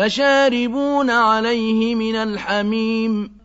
فشاربون عليه من الحميم.